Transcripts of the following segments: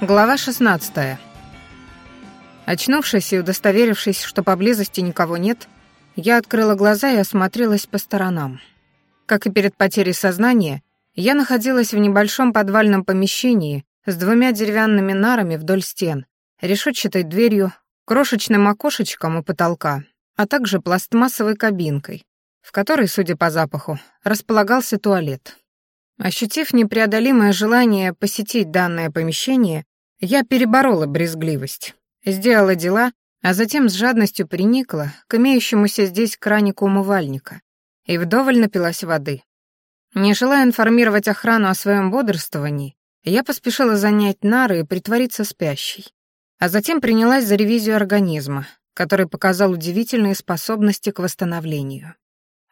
Глава 16. Очнувшись и удостоверившись, что поблизости никого нет, я открыла глаза и осмотрелась по сторонам. Как и перед потерей сознания, я находилась в небольшом подвальном помещении с двумя деревянными нарами вдоль стен, решетчатой дверью, крошечным окошечком у потолка, а также пластмассовой кабинкой, в которой, судя по запаху, располагался туалет. Ощутив непреодолимое желание посетить данное помещение, я переборола брезгливость, сделала дела, а затем с жадностью приникла к имеющемуся здесь кранику умывальника и вдоволь напилась воды. Не желая информировать охрану о своем бодрствовании, я поспешила занять нары и притвориться спящей, а затем принялась за ревизию организма, который показал удивительные способности к восстановлению.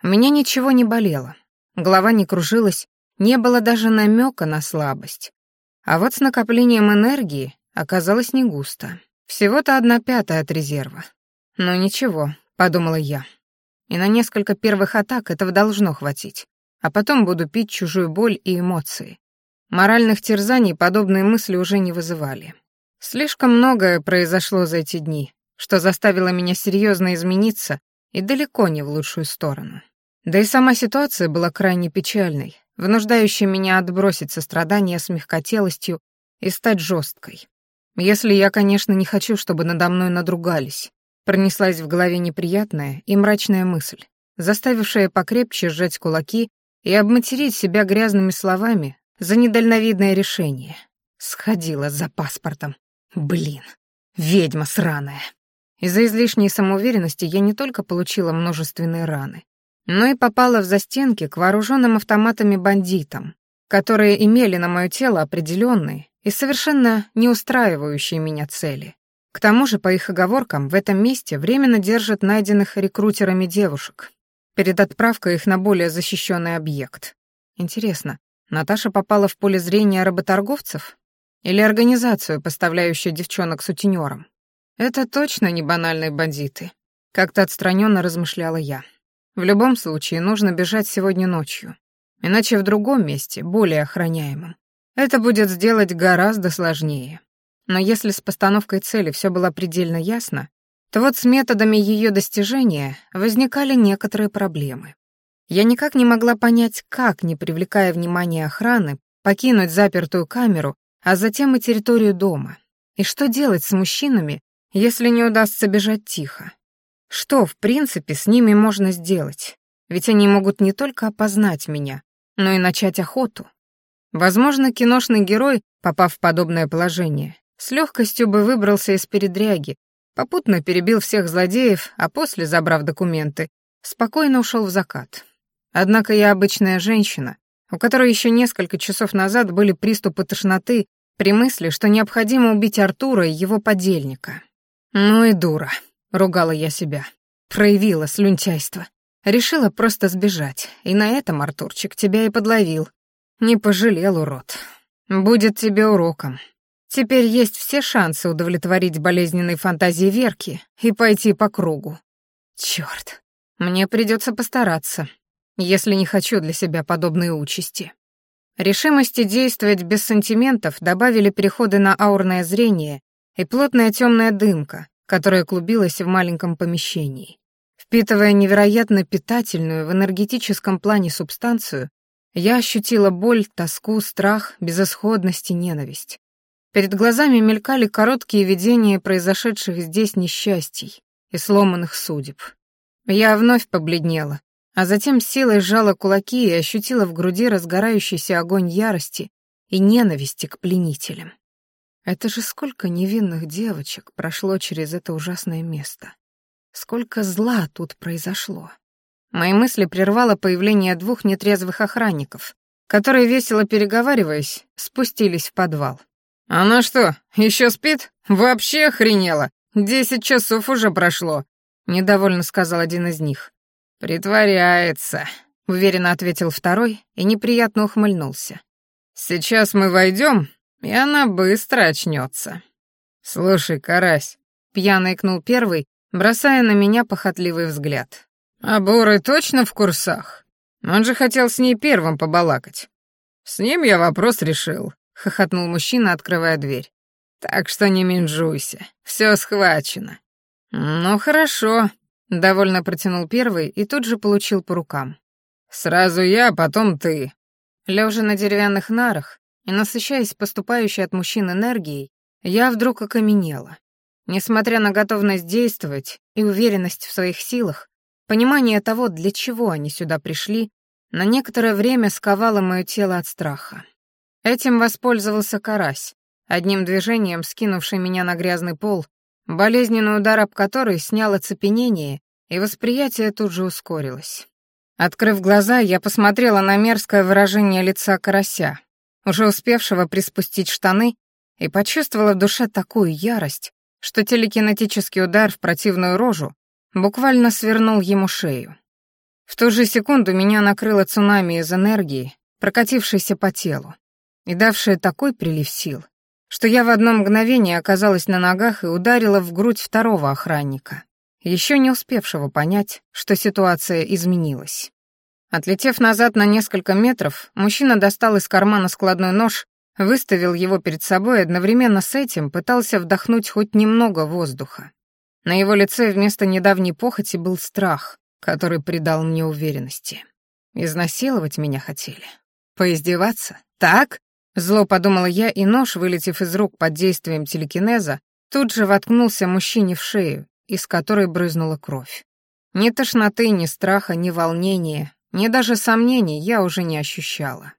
У меня ничего не болело, голова не кружилась, не было даже намека на слабость. А вот с накоплением энергии оказалось не густо. Всего-то одна пятая от резерва. Но «Ну ничего, подумала я. И на несколько первых атак этого должно хватить. А потом буду пить чужую боль и эмоции. Моральных терзаний подобные мысли уже не вызывали. Слишком многое произошло за эти дни, что заставило меня серьезно измениться и далеко не в лучшую сторону. Да и сама ситуация была крайне печальной, вынуждающей меня отбросить сострадание с мягкотелостью и стать жесткой. Если я, конечно, не хочу, чтобы надо мной надругались, пронеслась в голове неприятная и мрачная мысль, заставившая покрепче сжать кулаки и обматерить себя грязными словами за недальновидное решение. Сходила за паспортом. Блин, ведьма сраная. Из-за излишней самоуверенности я не только получила множественные раны, но и попала в застенки к вооруженным автоматами бандитам, которые имели на мое тело определенные и совершенно не устраивающие меня цели. К тому же, по их оговоркам, в этом месте временно держат найденных рекрутерами девушек перед отправкой их на более защищенный объект. Интересно, Наташа попала в поле зрения работорговцев или организацию, поставляющую девчонок сутенерам? Это точно не банальные бандиты, как-то отстраненно размышляла я. В любом случае, нужно бежать сегодня ночью. Иначе в другом месте, более охраняемом. Это будет сделать гораздо сложнее. Но если с постановкой цели все было предельно ясно, то вот с методами ее достижения возникали некоторые проблемы. Я никак не могла понять, как, не привлекая внимания охраны, покинуть запертую камеру, а затем и территорию дома. И что делать с мужчинами, если не удастся бежать тихо? Что, в принципе, с ними можно сделать? Ведь они могут не только опознать меня, но и начать охоту. Возможно, киношный герой, попав в подобное положение, с легкостью бы выбрался из передряги, попутно перебил всех злодеев, а после, забрав документы, спокойно ушел в закат. Однако я обычная женщина, у которой еще несколько часов назад были приступы тошноты при мысли, что необходимо убить Артура и его подельника. Ну и дура. — ругала я себя. Проявила слюнтяйство. Решила просто сбежать, и на этом, Артурчик, тебя и подловил. Не пожалел, урод. Будет тебе уроком. Теперь есть все шансы удовлетворить болезненные фантазии Верки и пойти по кругу. Чёрт, мне придется постараться, если не хочу для себя подобные участи. Решимости действовать без сантиментов добавили переходы на аурное зрение и плотная темная дымка, которая клубилась в маленьком помещении. Впитывая невероятно питательную в энергетическом плане субстанцию, я ощутила боль, тоску, страх, безысходность и ненависть. Перед глазами мелькали короткие видения произошедших здесь несчастий и сломанных судеб. Я вновь побледнела, а затем силой сжала кулаки и ощутила в груди разгорающийся огонь ярости и ненависти к пленителям. Это же сколько невинных девочек прошло через это ужасное место. Сколько зла тут произошло. Мои мысли прервало появление двух нетрезвых охранников, которые, весело переговариваясь, спустились в подвал. «Она что, еще спит? Вообще охренела! Десять часов уже прошло!» — недовольно сказал один из них. «Притворяется», — уверенно ответил второй и неприятно ухмыльнулся. «Сейчас мы войдем, и она быстро очнется. «Слушай, карась», — пьяно икнул первый, бросая на меня похотливый взгляд. «А Боры точно в курсах? Он же хотел с ней первым побалакать». «С ним я вопрос решил», — хохотнул мужчина, открывая дверь. Так что не менжуйся, все схвачено». «Ну, хорошо», — довольно протянул первый и тут же получил по рукам. «Сразу я, потом ты». Лежа на деревянных нарах и насыщаясь поступающей от мужчин энергией, я вдруг окаменела. Несмотря на готовность действовать и уверенность в своих силах, понимание того, для чего они сюда пришли, на некоторое время сковало мое тело от страха. Этим воспользовался карась, одним движением скинувший меня на грязный пол, болезненный удар об который снял оцепенение, и восприятие тут же ускорилось. Открыв глаза, я посмотрела на мерзкое выражение лица карася, уже успевшего приспустить штаны, и почувствовала в душе такую ярость, что телекинетический удар в противную рожу буквально свернул ему шею. В ту же секунду меня накрыло цунами из энергии, прокатившейся по телу, и давшее такой прилив сил, что я в одно мгновение оказалась на ногах и ударила в грудь второго охранника, еще не успевшего понять, что ситуация изменилась. Отлетев назад на несколько метров, мужчина достал из кармана складной нож, выставил его перед собой и одновременно с этим пытался вдохнуть хоть немного воздуха. На его лице вместо недавней похоти был страх, который придал мне уверенности. Изнасиловать меня хотели. Поиздеваться? Так? Зло подумала я, и нож, вылетев из рук под действием телекинеза, тут же воткнулся мужчине в шею, из которой брызнула кровь. Ни тошноты, ни страха, ни волнения, ни даже сомнений я уже не ощущала.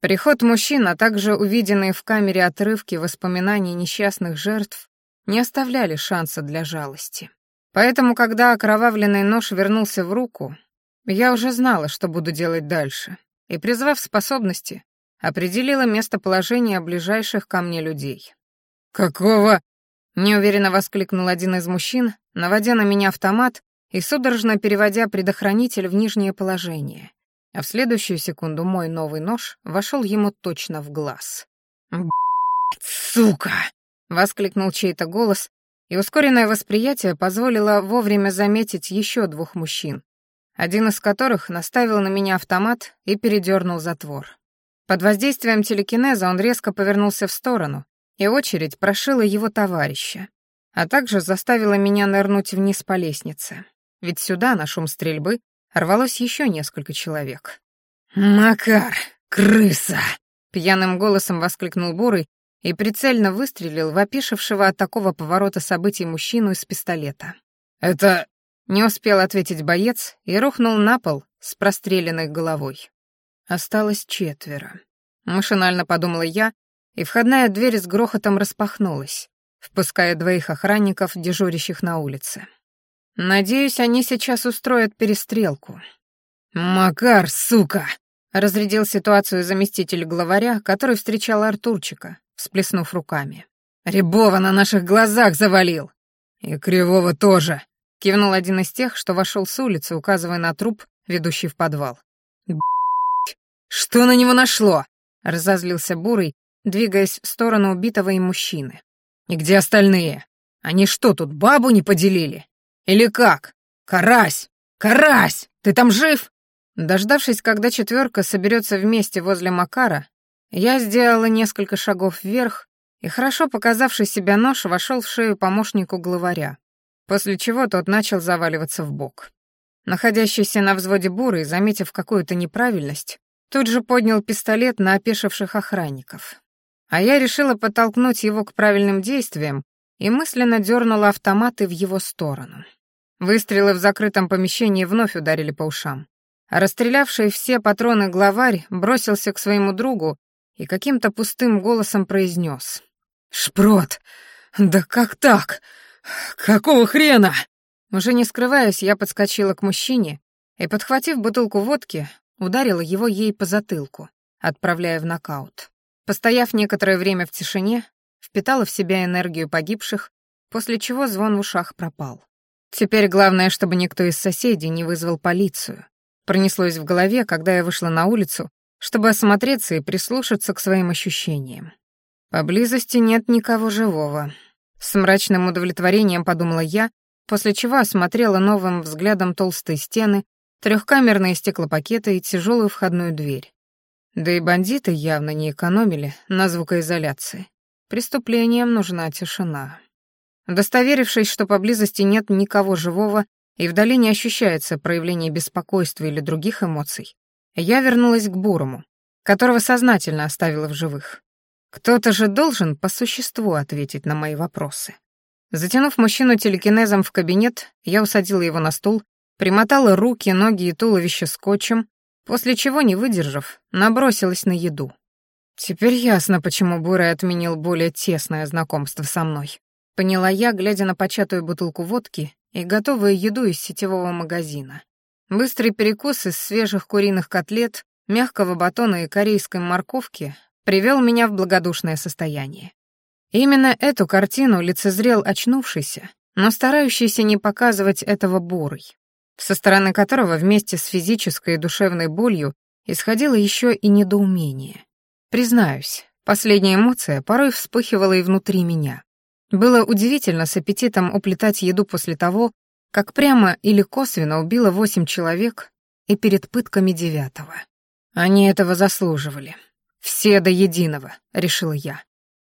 Приход мужчин, а также увиденные в камере отрывки воспоминаний несчастных жертв не оставляли шанса для жалости. Поэтому, когда окровавленный нож вернулся в руку, я уже знала, что буду делать дальше, и, призвав способности, определила местоположение ближайших ко мне людей. «Какого?» — неуверенно воскликнул один из мужчин, наводя на меня автомат и судорожно переводя предохранитель в нижнее положение. А в следующую секунду мой новый нож вошел ему точно в глаз. «Сука!» — воскликнул чей-то голос, и ускоренное восприятие позволило вовремя заметить еще двух мужчин, один из которых наставил на меня автомат и передернул затвор. Под воздействием телекинеза он резко повернулся в сторону, и очередь прошила его товарища, а также заставила меня нырнуть вниз по лестнице, ведь сюда, на шум стрельбы, рвалось еще несколько человек. «Макар, крыса!» — пьяным голосом воскликнул Бурый и прицельно выстрелил в опешившего от такого поворота событий мужчину из пистолета. «Это...» — не успел ответить боец и рухнул на пол с простреленной головой. Осталось четверо. Машинально подумала я, и входная дверь с грохотом распахнулась, впуская двоих охранников, дежурящих на улице. Надеюсь, они сейчас устроят перестрелку. «Макар, сука!» — разрядил ситуацию заместитель главаря, который встречал Артурчика, всплеснув руками. «Рябова на наших глазах завалил!» «И Кривого тоже!» — кивнул один из тех, что вошел с улицы, указывая на труп, ведущий в подвал. «Что на него нашло?» — разозлился Бурый, двигаясь в сторону убитого им мужчины. «И где остальные? Они что, тут бабу не поделили? Или как? Карась! Карась! Ты там жив?» Дождавшись, когда четверка соберется вместе возле Макара, я сделала несколько шагов вверх, и хорошо показавший себя нож вошел в шею помощнику главаря, после чего тот начал заваливаться в бок. Находящийся на взводе бурый, заметив какую-то неправильность, тут же поднял пистолет на опешивших охранников. А я решила подтолкнуть его к правильным действиям и мысленно дернула автоматы в его сторону. Выстрелы в закрытом помещении вновь ударили по ушам. Расстрелявший все патроны главарь бросился к своему другу и каким-то пустым голосом произнес. «Шпрот! Да как так? Какого хрена?» Уже не скрываясь, я подскочила к мужчине и, подхватив бутылку водки, ударила его ей по затылку, отправляя в нокаут. Постояв некоторое время в тишине, впитала в себя энергию погибших, после чего звон в ушах пропал. Теперь главное, чтобы никто из соседей не вызвал полицию. Пронеслось в голове, когда я вышла на улицу чтобы осмотреться и прислушаться к своим ощущениям. Поблизости нет никого живого. С мрачным удовлетворением подумала я, после чего осмотрела новым взглядом толстые стены, трехкамерные стеклопакеты и тяжелую входную дверь. Да и бандиты явно не экономили на звукоизоляции. Преступлениям нужна тишина. Удостоверившись, что поблизости нет никого живого и вдали не ощущается проявление беспокойства или других эмоций, я вернулась к Бурому, которого сознательно оставила в живых. Кто-то же должен по существу ответить на мои вопросы. Затянув мужчину телекинезом в кабинет, я усадила его на стул, примотала руки, ноги и туловище скотчем, после чего, не выдержав, набросилась на еду. Теперь ясно, почему Бурый отменил более тесное знакомство со мной. Поняла я, глядя на початую бутылку водки и готовую еду из сетевого магазина. Быстрый перекус из свежих куриных котлет, мягкого батона и корейской морковки привел меня в благодушное состояние. Именно эту картину лицезрел очнувшийся, но старающийся не показывать этого бурый, со стороны которого вместе с физической и душевной болью исходило еще и недоумение. Признаюсь, последняя эмоция порой вспыхивала и внутри меня. Было удивительно с аппетитом уплетать еду после того, как прямо или косвенно убила восемь человек и перед пытками девятого. Они этого заслуживали. Все до единого, решила я.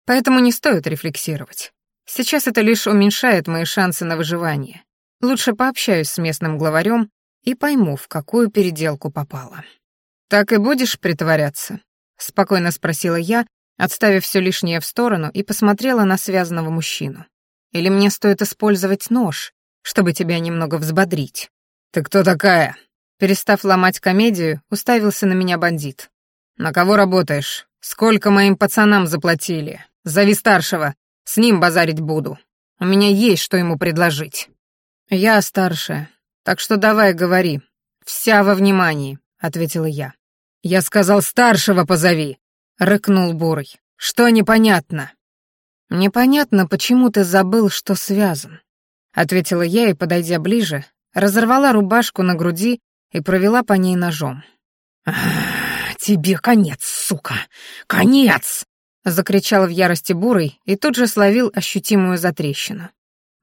Поэтому не стоит рефлексировать. Сейчас это лишь уменьшает мои шансы на выживание. Лучше пообщаюсь с местным главарем и пойму, в какую переделку попала. «Так и будешь притворяться?» — спокойно спросила я, отставив все лишнее в сторону и посмотрела на связанного мужчину. «Или мне стоит использовать нож, чтобы тебя немного взбодрить?» «Ты кто такая?» Перестав ломать комедию, уставился на меня бандит. «На кого работаешь? Сколько моим пацанам заплатили? Зови старшего, с ним базарить буду. У меня есть что ему предложить». «Я старшая, так что давай говори. Вся во внимании», — ответила я. «Я сказал, старшего позови», — рыкнул Бурый. «Что непонятно?» «Непонятно, почему ты забыл, что связан», — ответила я и, подойдя ближе, разорвала рубашку на груди и провела по ней ножом. «Тебе конец, сука! Конец!» — закричал в ярости Бурый и тут же словил ощутимую затрещину.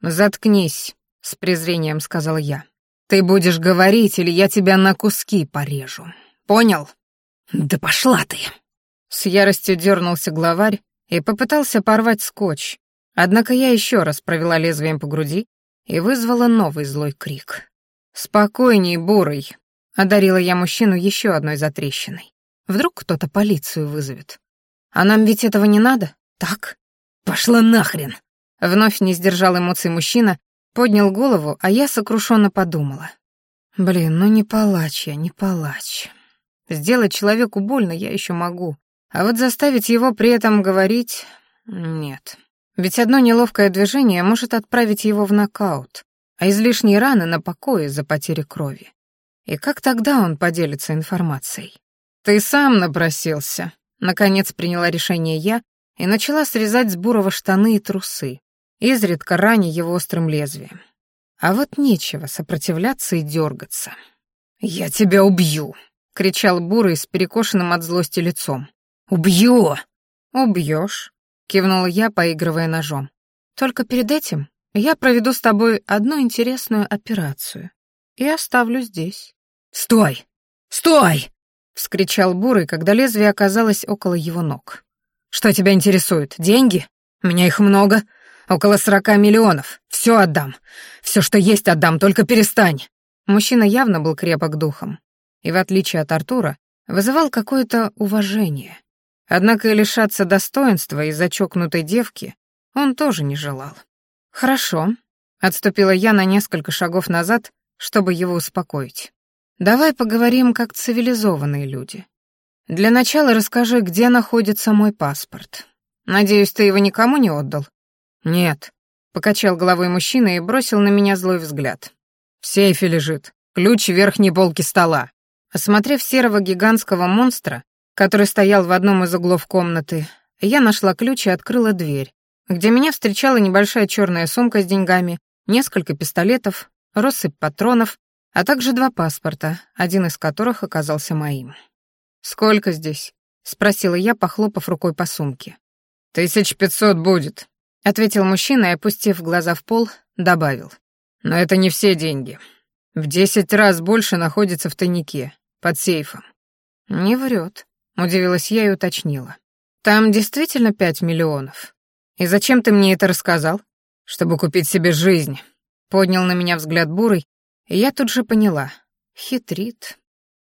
«Заткнись», — с презрением сказала я. «Ты будешь говорить, или я тебя на куски порежу. Понял?» «Да пошла ты!» С яростью дернулся главарь и попытался порвать скотч, однако я еще раз провела лезвием по груди и вызвала новый злой крик. «Спокойней, Бурый!» — одарила я мужчину еще одной затрещиной. «Вдруг кто-то полицию вызовет. А нам ведь этого не надо, так?» «Пошла нахрен!» Вновь не сдержал эмоций мужчина, поднял голову, а я сокрушенно подумала. «Блин, ну не палач я, не палач. Сделать человеку больно я еще могу, а вот заставить его при этом говорить... Нет. Ведь одно неловкое движение может отправить его в нокаут, а излишние раны на покое из-за потери крови. И как тогда он поделится информацией? «Ты сам напросился», — наконец приняла решение я и начала срезать с Бурова штаны и трусы, изредка раня его острым лезвием. А вот нечего сопротивляться и дергаться. «Я тебя убью!» — кричал Бурый с перекошенным от злости лицом. «Убью!» «Убьешь», — кивнула я, поигрывая ножом. «Только перед этим я проведу с тобой одну интересную операцию и оставлю здесь». «Стой! Стой!» — вскричал Бурый, когда лезвие оказалось около его ног. «Что тебя интересует? Деньги? У меня их много. Около сорока миллионов. Все отдам. Все, что есть, отдам, только перестань». Мужчина явно был крепок духом и, в отличие от Артура, вызывал какое-то уважение. Однако и лишаться достоинства из-за чокнутой девки он тоже не желал. «Хорошо», — отступила я на несколько шагов назад, чтобы его успокоить. «Давай поговорим как цивилизованные люди. Для начала расскажи, где находится мой паспорт. Надеюсь, ты его никому не отдал?» «Нет», — покачал головой мужчина и бросил на меня злой взгляд. «В сейфе лежит. Ключ верхней полке стола». Осмотрев серого гигантского монстра, который стоял в одном из углов комнаты, я нашла ключ и открыла дверь, где меня встречала небольшая черная сумка с деньгами, несколько пистолетов, россыпь патронов, а также два паспорта, один из которых оказался моим. «Сколько здесь?» — спросила я, похлопав рукой по сумке. «Тысяч пятьсот будет», — ответил мужчина и, опустив глаза в пол, добавил. «Но это не все деньги. В десять раз больше находится в тайнике, под сейфом». «Не врет», — удивилась я и уточнила. «Там действительно пять миллионов?» «И зачем ты мне это рассказал?» «Чтобы купить себе жизнь», — поднял на меня взгляд Бурый, и я тут же поняла. Хитрит.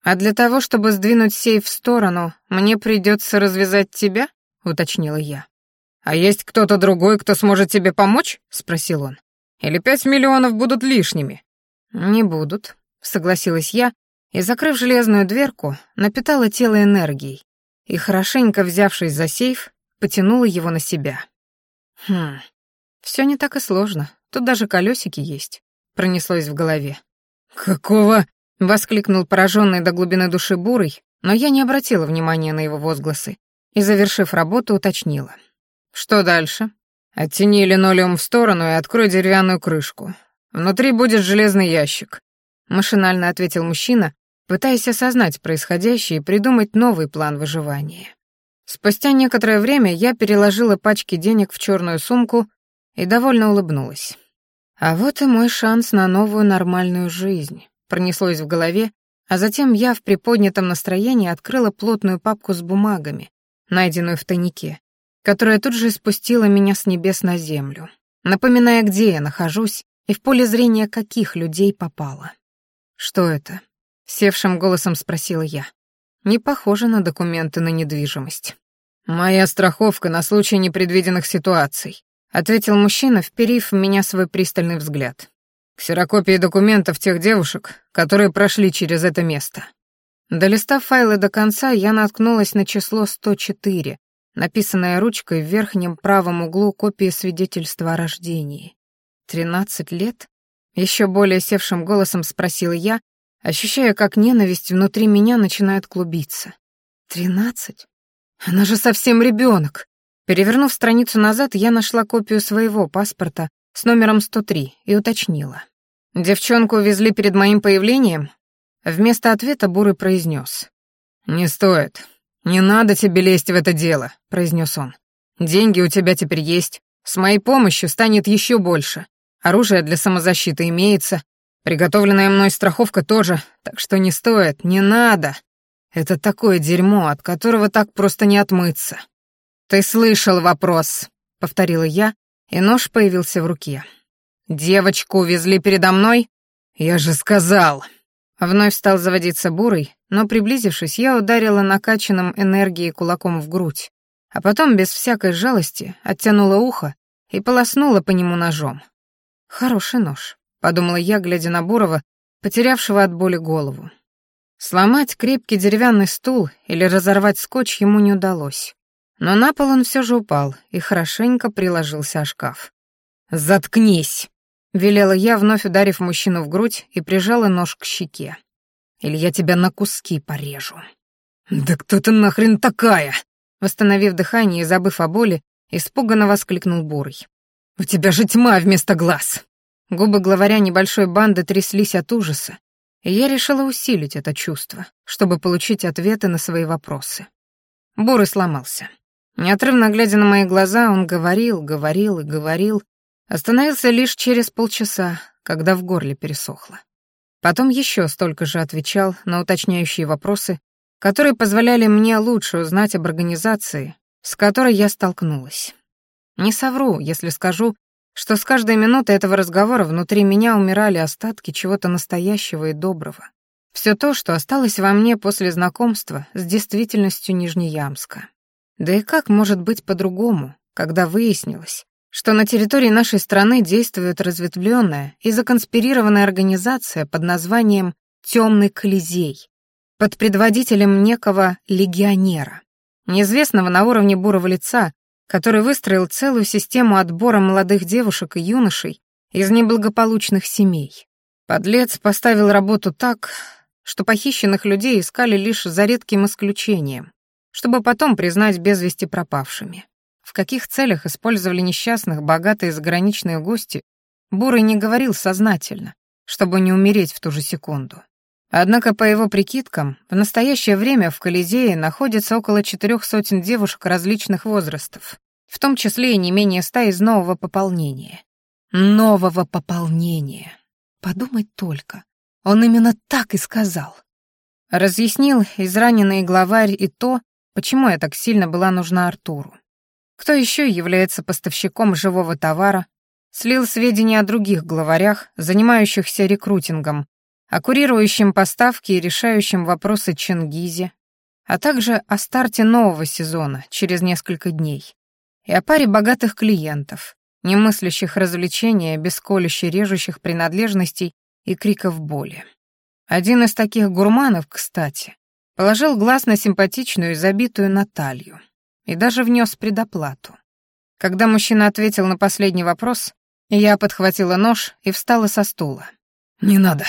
«А для того, чтобы сдвинуть сейф в сторону, мне придется развязать тебя?» — уточнила я. «А есть кто-то другой, кто сможет тебе помочь?» — спросил он. «Или пять миллионов будут лишними?» «Не будут», — согласилась я, и, закрыв железную дверку, напитала тело энергией и, хорошенько взявшись за сейф, потянула его на себя. «Хм, все не так и сложно, тут даже колесики есть», — пронеслось в голове. «Какого?» — воскликнул пораженный до глубины души Бурый, но я не обратила внимания на его возгласы и, завершив работу, уточнила. «Что дальше?» «Оттяни линолеум в сторону и открой деревянную крышку. Внутри будет железный ящик», — машинально ответил мужчина, пытаясь осознать происходящее и придумать новый план выживания. Спустя некоторое время я переложила пачки денег в черную сумку и довольно улыбнулась. А вот и мой шанс на новую нормальную жизнь. Пронеслось в голове, а затем я в приподнятом настроении открыла плотную папку с бумагами, найденную в тайнике, которая тут же спустила меня с небес на землю, напоминая, где я нахожусь и в поле зрения каких людей попала. «Что это?» — севшим голосом спросила я. Не похоже на документы на недвижимость. «Моя страховка на случай непредвиденных ситуаций», — ответил мужчина, вперив в меня свой пристальный взгляд. «Ксерокопии документов тех девушек, которые прошли через это место». Долистав файлы до конца, я наткнулась на число 104, написанное ручкой в верхнем правом углу копии свидетельства о рождении. «Тринадцать лет?» — еще более севшим голосом спросила я, ощущая, как ненависть внутри меня начинает клубиться. «Тринадцать? Она же совсем ребенок!» Перевернув страницу назад, я нашла копию своего паспорта с номером 103 и уточнила. «Девчонку увезли перед моим появлением?» Вместо ответа Бурый произнес. «Не стоит. Не надо тебе лезть в это дело», — произнес он. «Деньги у тебя теперь есть. С моей помощью станет еще больше. Оружие для самозащиты имеется. Приготовленная мной страховка тоже, так что не стоит, не надо. Это такое дерьмо, от которого так просто не отмыться. Ты слышал вопрос, повторила я, и нож появился в руке. Девочку увезли передо мной? Я же сказал. Вновь стал заводиться бурый, но, приблизившись, я ударила накачанным энергией кулаком в грудь, а потом без всякой жалости оттянула ухо и полоснула по нему ножом. Хороший нож. — подумала я, глядя на Бурова, потерявшего от боли голову. Сломать крепкий деревянный стул или разорвать скотч ему не удалось. Но на пол он все же упал и хорошенько приложился о шкаф. «Заткнись!» — велела я, вновь ударив мужчину в грудь и прижала нож к щеке. «Или я тебя на куски порежу». «Да кто ты нахрен такая?» Восстановив дыхание и забыв о боли, испуганно воскликнул Бурый. «У тебя же тьма вместо глаз!» Губы главаря небольшой банды тряслись от ужаса, и я решила усилить это чувство, чтобы получить ответы на свои вопросы. Бурый сломался. Неотрывно глядя на мои глаза, он говорил, говорил и говорил, остановился лишь через полчаса, когда в горле пересохло. Потом еще столько же отвечал на уточняющие вопросы, которые позволяли мне лучше узнать об организации, с которой я столкнулась. Не совру, если скажу, что с каждой минутой этого разговора внутри меня умирали остатки чего-то настоящего и доброго. Все то, что осталось во мне после знакомства с действительностью Нижнеямска. Да и как может быть по-другому, когда выяснилось, что на территории нашей страны действует разветвленная и законспирированная организация под названием «Темный Колизей», под предводителем некого легионера, неизвестного на уровне бурого лица, который выстроил целую систему отбора молодых девушек и юношей из неблагополучных семей. Подлец поставил работу так, что похищенных людей искали лишь за редким исключением, чтобы потом признать без вести пропавшими. В каких целях использовали несчастных богатые заграничные гости, Бурый не говорил сознательно, чтобы не умереть в ту же секунду. Однако, по его прикидкам, в настоящее время в Колизее находится около четырех сотен девушек различных возрастов, в том числе и не менее ста из нового пополнения. Нового пополнения. Подумать только. Он именно так и сказал. Разъяснил израненный главарь и то, почему я так сильно была нужна Артуру. Кто еще является поставщиком живого товара, слил сведения о других главарях, занимающихся рекрутингом, о курирующем поставки и решающем вопросы Чингизе, а также о старте нового сезона через несколько дней и о паре богатых клиентов, не мыслящих развлечения без режущих принадлежностей и криков боли. Один из таких гурманов, кстати, положил глаз на симпатичную и забитую Наталью и даже внес предоплату. Когда мужчина ответил на последний вопрос, я подхватила нож и встала со стула. «Не надо.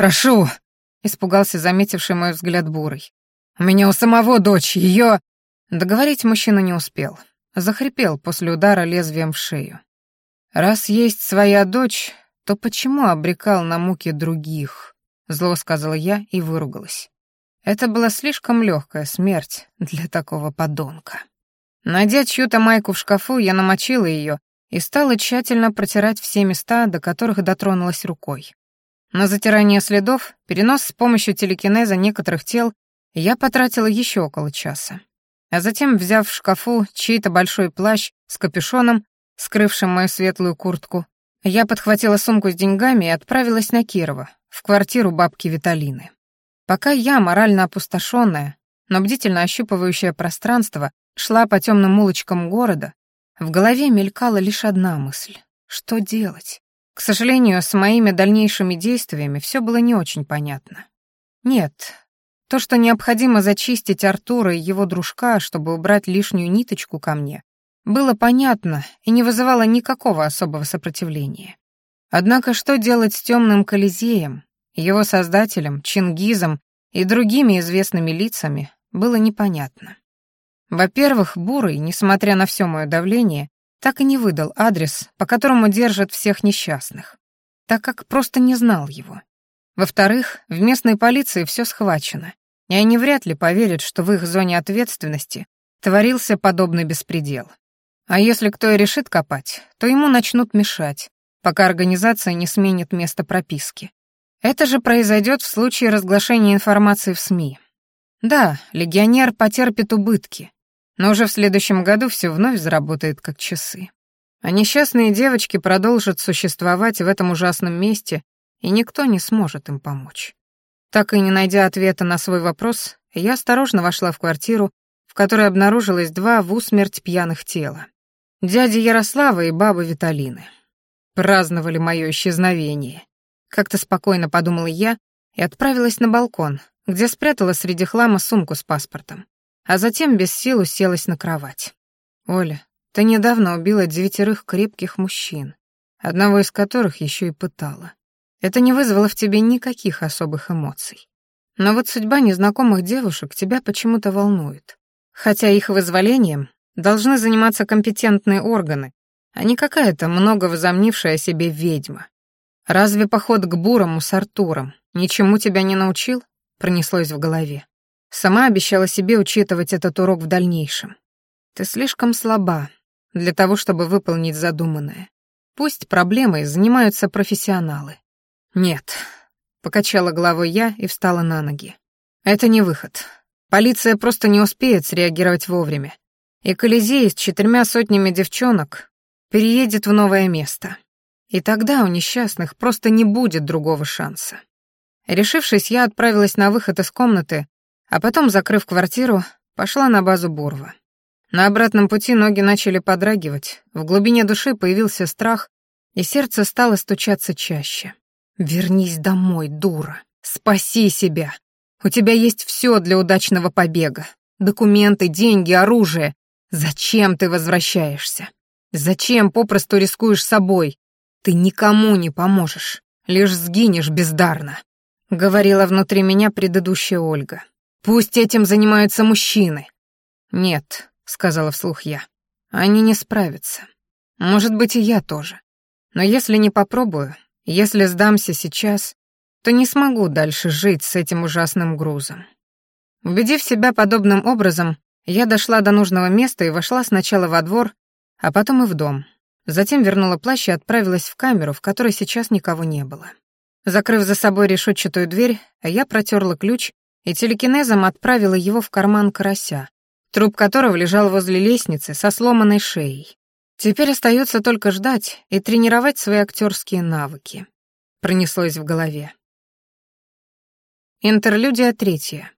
Прошу!» — испугался заметивший мой взгляд бурый. «У меня у самого дочь, ее...» Договорить мужчина не успел. Захрипел после удара лезвием в шею. «Раз есть своя дочь, то почему обрекал на муки других?» Зло сказала я и выругалась. Это была слишком легкая смерть для такого подонка. Найдя чью-то майку в шкафу, я намочила ее и стала тщательно протирать все места, до которых дотронулась рукой. На затирание следов, перенос с помощью телекинеза некоторых тел я потратила еще около часа. А затем, взяв в шкафу чей-то большой плащ с капюшоном, скрывшим мою светлую куртку, я подхватила сумку с деньгами и отправилась на Кирова, в квартиру бабки Виталины. Пока я, морально опустошенная, но бдительно ощупывающая пространство, шла по темным улочкам города, в голове мелькала лишь одна мысль — что делать? К сожалению, с моими дальнейшими действиями все было не очень понятно. Нет, то, что необходимо зачистить Артура и его дружка, чтобы убрать лишнюю ниточку ко мне, было понятно и не вызывало никакого особого сопротивления. Однако что делать с темным Колизеем, его создателем, Чингизом и другими известными лицами, было непонятно. Во-первых, Бурый, несмотря на все мое давление, так и не выдал адрес, по которому держат всех несчастных, так как просто не знал его. Во-вторых, в местной полиции все схвачено, и они вряд ли поверят, что в их зоне ответственности творился подобный беспредел. А если кто и решит копать, то ему начнут мешать, пока организация не сменит место прописки. Это же произойдет в случае разглашения информации в СМИ. Да, легионер потерпит убытки, но уже в следующем году все вновь заработает как часы. А несчастные девочки продолжат существовать в этом ужасном месте, и никто не сможет им помочь. Так и не найдя ответа на свой вопрос, я осторожно вошла в квартиру, в которой обнаружилось два в усмерть пьяных тела дяди Ярослава и бабы Виталины. Праздновали мое исчезновение. Как-то спокойно подумала я и отправилась на балкон, где спрятала среди хлама сумку с паспортом, а затем без сил уселась на кровать. «Оля, ты недавно убила девятерых крепких мужчин, одного из которых еще и пытала. Это не вызвало в тебе никаких особых эмоций. Но вот судьба незнакомых девушек тебя почему-то волнует. Хотя их вызволением должны заниматься компетентные органы, а не какая-то много возомнившая о себе ведьма. Разве поход к Бурому с Артуром ничему тебя не научил? Пронеслось в голове. Сама обещала себе учитывать этот урок в дальнейшем. Ты слишком слаба для того, чтобы выполнить задуманное. Пусть проблемой занимаются профессионалы. Нет, покачала головой я и встала на ноги. Это не выход. Полиция просто не успеет среагировать вовремя и Колизей с четырьмя сотнями девчонок переедет в новое место. И тогда у несчастных просто не будет другого шанса. Решившись, я отправилась на выход из комнаты, а потом, закрыв квартиру, пошла на базу Бурва. На обратном пути ноги начали подрагивать, в глубине души появился страх, и сердце стало стучаться чаще. «Вернись домой, дура! Спаси себя! У тебя есть все для удачного побега. Документы, деньги, оружие. Зачем ты возвращаешься? Зачем попросту рискуешь собой? Ты никому не поможешь, лишь сгинешь бездарно, говорила внутри меня предыдущая Ольга. Пусть этим занимаются мужчины. Нет, сказала вслух я. Они не справятся. Может быть, и я тоже. Но если не попробую, если сдамся сейчас, то не смогу дальше жить с этим ужасным грузом. Убедив себя подобным образом, я дошла до нужного места и вошла сначала во двор, а потом и в дом. Затем вернула плащ и отправилась в камеру, в которой сейчас никого не было. Закрыв за собой решетчатую дверь, я протерла ключ и телекинезом отправила его в карман карася, труп которого лежал возле лестницы со сломанной шеей. Теперь остается только ждать и тренировать свои актерские навыки. Пронеслось в голове. Интерлюдия третья.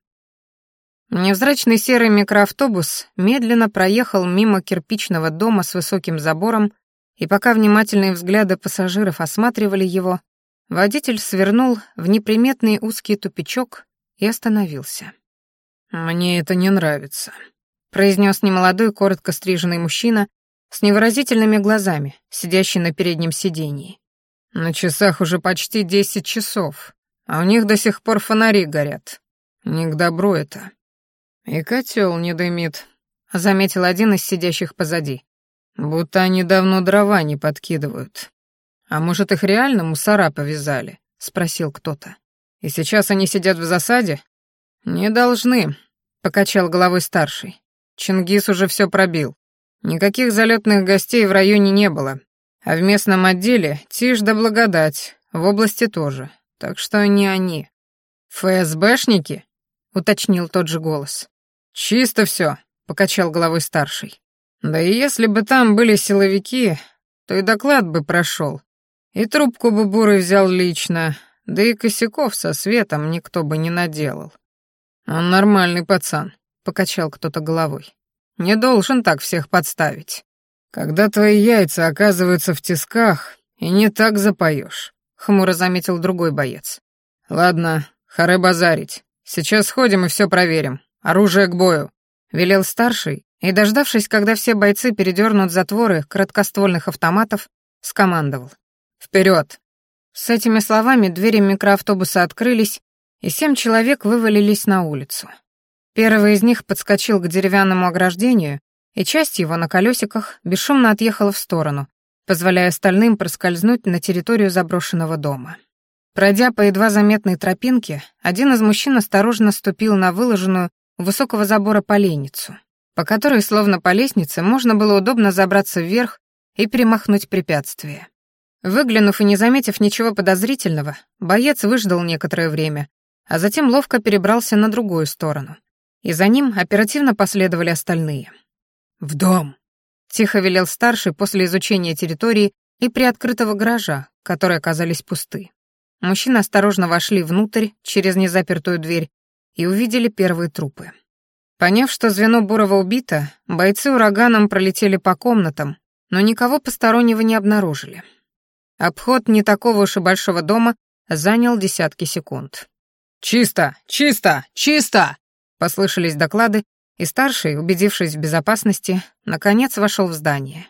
Невзрачный серый микроавтобус медленно проехал мимо кирпичного дома с высоким забором, и пока внимательные взгляды пассажиров осматривали его, водитель свернул в неприметный узкий тупичок и остановился. «Мне это не нравится», — произнес немолодой, коротко стриженный мужчина с невыразительными глазами, сидящий на переднем сидении. «На часах уже почти десять часов, а у них до сих пор фонари горят. Не к добру это. И котел не дымит», — заметил один из сидящих позади. «Будто они давно дрова не подкидывают. А может, их реально мусора повязали?» — спросил кто-то. «И сейчас они сидят в засаде?» «Не должны», — покачал головой старший. «Чингис уже все пробил. Никаких залетных гостей в районе не было, а в местном отделе тишь да благодать, в области тоже, так что не они. ФСБшники?» — уточнил тот же голос. «Чисто все», — покачал головой старший. «Да и если бы там были силовики, то и доклад бы прошел, и трубку бы Бурый взял лично, да и косяков со светом никто бы не наделал. «Он нормальный пацан», — покачал кто-то головой. «Не должен так всех подставить. Когда твои яйца оказываются в тисках, и не так запоешь», — хмуро заметил другой боец. «Ладно, харе базарить. Сейчас сходим и все проверим. Оружие к бою», — велел старший, и, дождавшись, когда все бойцы передернут затворы краткоствольных автоматов, скомандовал. «Вперед!» С этими словами двери микроавтобуса открылись, и семь человек вывалились на улицу. Первый из них подскочил к деревянному ограждению, и часть его на колесиках бесшумно отъехала в сторону, позволяя остальным проскользнуть на территорию заброшенного дома. Пройдя по едва заметной тропинке, один из мужчин осторожно ступил на выложенную у высокого забора поленницу, по которой, словно по лестнице, можно было удобно забраться вверх и перемахнуть препятствие. Выглянув и не заметив ничего подозрительного, боец выждал некоторое время, а затем ловко перебрался на другую сторону. И за ним оперативно последовали остальные. «В дом!» — тихо велел старший после изучения территории и приоткрытого гаража, которые оказались пусты. Мужчины осторожно вошли внутрь через незапертую дверь и увидели первые трупы. Поняв, что звено Бурова убито, бойцы ураганом пролетели по комнатам, но никого постороннего не обнаружили. Обход не такого уж и большого дома занял десятки секунд. «Чисто! Чисто! Чисто!» Послышались доклады, и старший, убедившись в безопасности, наконец вошел в здание.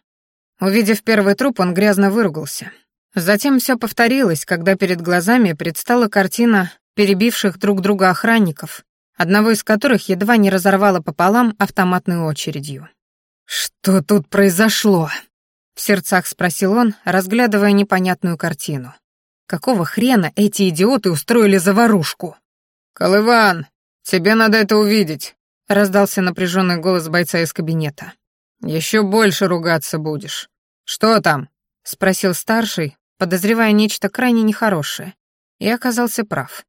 Увидев первый труп, он грязно выругался. Затем все повторилось, когда перед глазами предстала картина перебивших друг друга охранников, одного из которых едва не разорвало пополам автоматной очередью. «Что тут произошло?» — в сердцах спросил он, разглядывая непонятную картину. «Какого хрена эти идиоты устроили заварушку?» «Колыван, тебе надо это увидеть», — раздался напряженный голос бойца из кабинета. «Еще больше ругаться будешь. Что там?» — спросил старший, подозревая нечто крайне нехорошее, и оказался прав.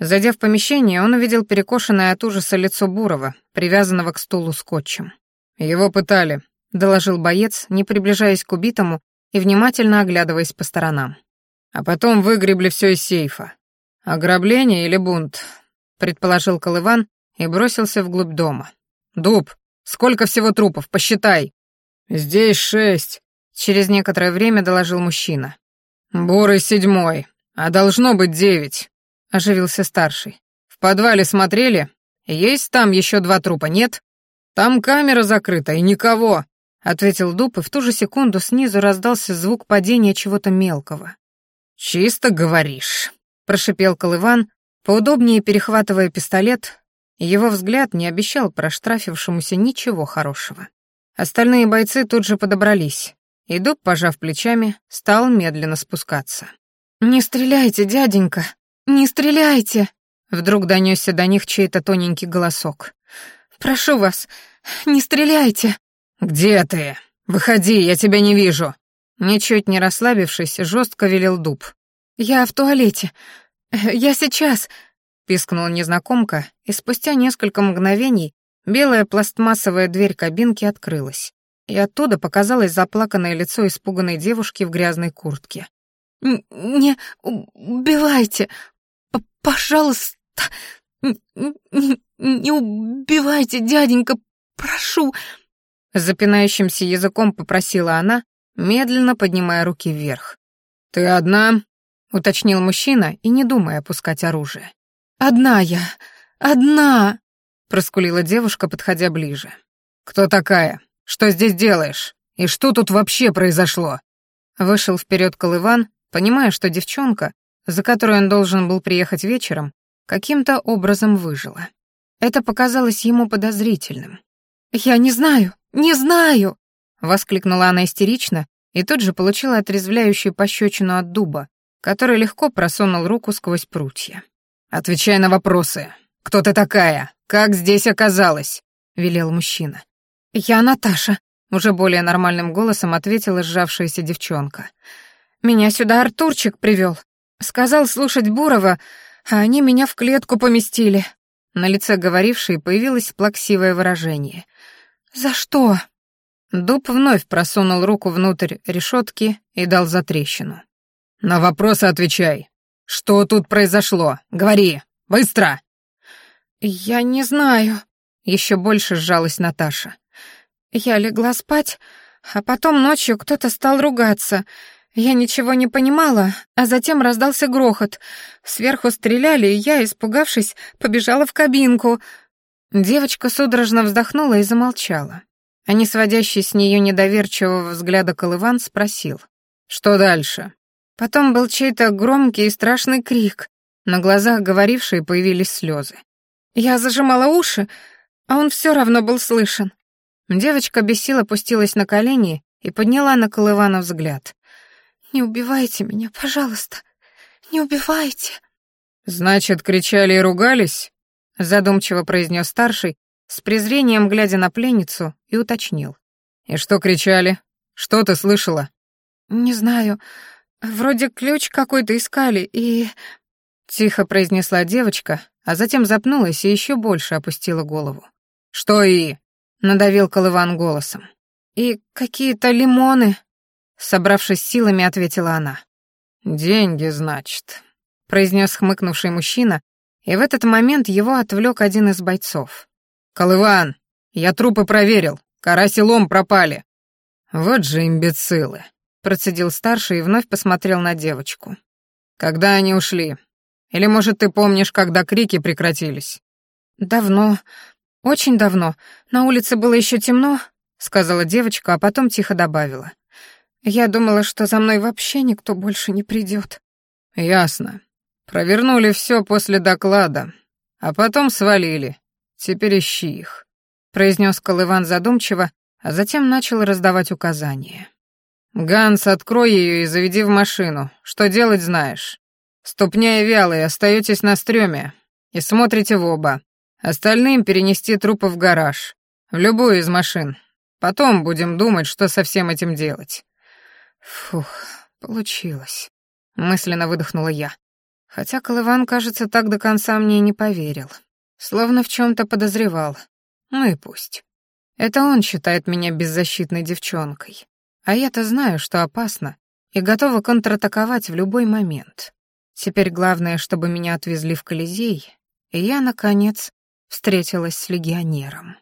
Зайдя в помещение, он увидел перекошенное от ужаса лицо Бурова, привязанного к стулу скотчем. «Его пытали», — доложил боец, не приближаясь к убитому и внимательно оглядываясь по сторонам. «А потом выгребли все из сейфа. Ограбление или бунт?» — предположил Колыван и бросился вглубь дома. «Дуб, сколько всего трупов, посчитай!» «Здесь шесть», — через некоторое время доложил мужчина. «Бурый седьмой, а должно быть девять», — оживился старший. «В подвале смотрели? Есть там еще два трупа, нет?» «Там камера закрыта и никого», — ответил Дуб, и в ту же секунду снизу раздался звук падения чего-то мелкого. «Чисто говоришь», — прошипел Колыван, поудобнее перехватывая пистолет, его взгляд не обещал проштрафившемуся ничего хорошего. Остальные бойцы тут же подобрались, и Дуб, пожав плечами, стал медленно спускаться. «Не стреляйте, дяденька! Не стреляйте!» Вдруг донесся до них чей-то тоненький голосок. «Прошу вас, не стреляйте!» «Где ты? Выходи, я тебя не вижу!» Ничуть не расслабившись, жестко велел дуб. «Я в туалете. Я сейчас...» — пискнула незнакомка, и спустя несколько мгновений Белая пластмассовая дверь кабинки открылась, и оттуда показалось заплаканное лицо испуганной девушки в грязной куртке. «Не убивайте! Пожалуйста! Не, не убивайте, дяденька! Прошу!» Запинающимся языком попросила она, медленно поднимая руки вверх. «Ты одна?» — уточнил мужчина и не думая опускать оружие. «Одна я! Одна!» — проскулила девушка, подходя ближе. «Кто такая? Что здесь делаешь? И что тут вообще произошло?» Вышел вперед Колыван, понимая, что девчонка, за которой он должен был приехать вечером, каким-то образом выжила. Это показалось ему подозрительным. «Я не знаю, не знаю!» — воскликнула она истерично и тут же получила отрезвляющую пощечину от дуба, который легко просунул руку сквозь прутья. «Отвечай на вопросы. Кто ты такая? Как здесь оказалась?» — велел мужчина. «Я Наташа», — уже более нормальным голосом ответила сжавшаяся девчонка. «Меня сюда Артурчик привел. Сказал слушать Бурова, а они меня в клетку поместили». На лице говорившей появилось плаксивое выражение. «За что?» Дуб вновь просунул руку внутрь решетки и дал затрещину. «На вопросы отвечай. Что тут произошло? Говори! Быстро!» «Я не знаю», — еще больше сжалась Наташа. «Я легла спать, а потом ночью кто-то стал ругаться. Я ничего не понимала, а затем раздался грохот. Сверху стреляли, и я, испугавшись, побежала в кабинку». Девочка судорожно вздохнула и замолчала. А не сводящий с нее недоверчивого взгляда Колыван спросил. «Что дальше?» Потом был чей-то громкий и страшный крик. На глазах говорившей появились слезы. Я зажимала уши, а он все равно был слышен. Девочка без сил опустилась на колени и подняла на Колывана взгляд. «Не убивайте меня, пожалуйста, не убивайте». «Значит, кричали и ругались?» — задумчиво произнес старший, с презрением глядя на пленницу, и уточнил. «И что кричали? Что ты слышала?» «Не знаю. Вроде ключ какой-то искали, и...» Тихо произнесла девочка, а затем запнулась и еще больше опустила голову. «Что и?» — надавил Колыван голосом. «И какие-то лимоны», — собравшись силами, ответила она. «Деньги, значит», — произнес хмыкнувший мужчина, и в этот момент его отвлек один из бойцов. «Колыван, я трупы проверил, карась и лом пропали». «Вот же имбецилы», процедил старший и вновь посмотрел на девочку. «Когда они ушли? Или, может, ты помнишь, когда крики прекратились?» «Давно, очень давно. На улице было еще темно», — сказала девочка, а потом тихо добавила. «Я думала, что за мной вообще никто больше не придет». «Ясно. Провернули все после доклада, а потом свалили. Теперь ищи их», — произнес Колыван задумчиво, а затем начал раздавать указания. «Ганс, открой ее и заведи в машину. Что делать знаешь. Ступня и вялые, остаетесь на стреме и смотрите в оба. Остальным перенести трупы в гараж, в любую из машин. Потом будем думать, что со всем этим делать». «Фух, получилось», — мысленно выдохнула я. Хотя Колыван, кажется, так до конца мне не поверил. Словно в чем то подозревал. Ну и пусть. Это он считает меня беззащитной девчонкой. А я-то знаю, что опасно, и готова контратаковать в любой момент. Теперь главное, чтобы меня отвезли в Колизей, и я, наконец, встретилась с легионером.